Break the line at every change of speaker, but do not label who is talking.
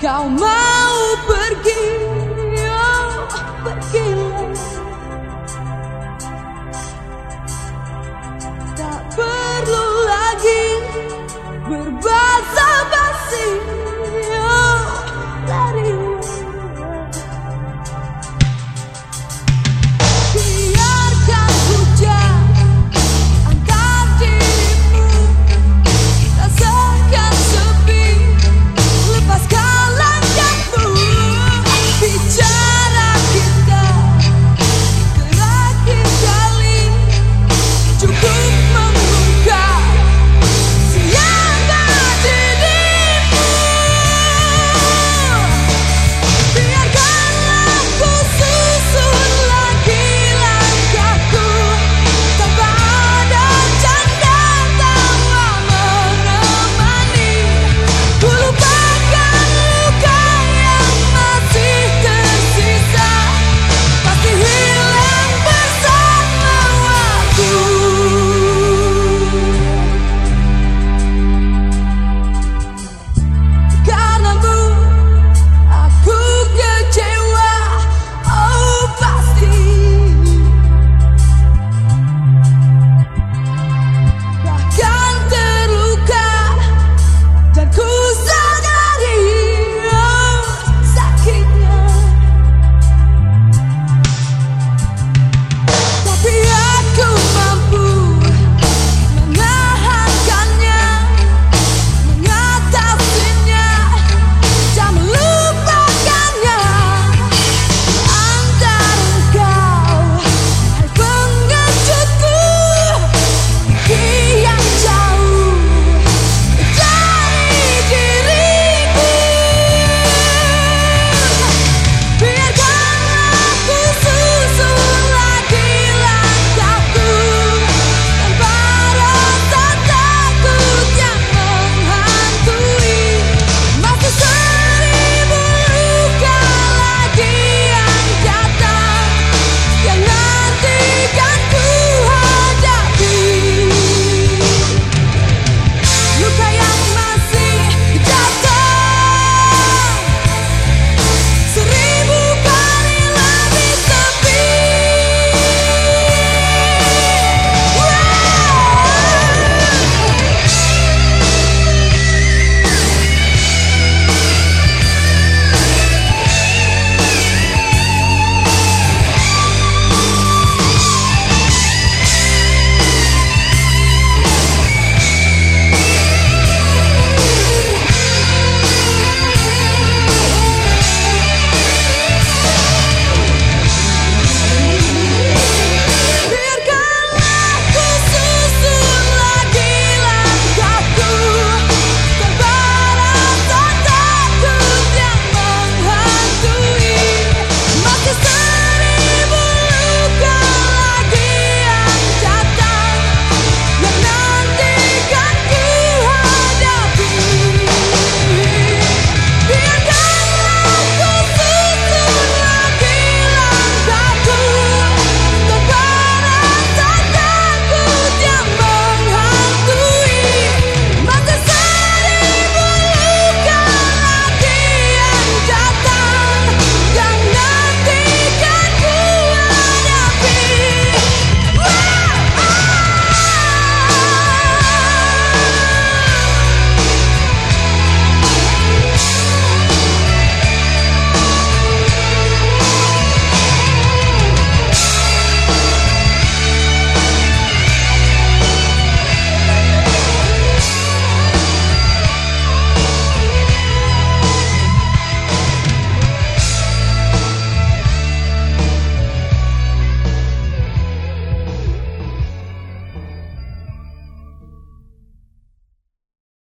高吗？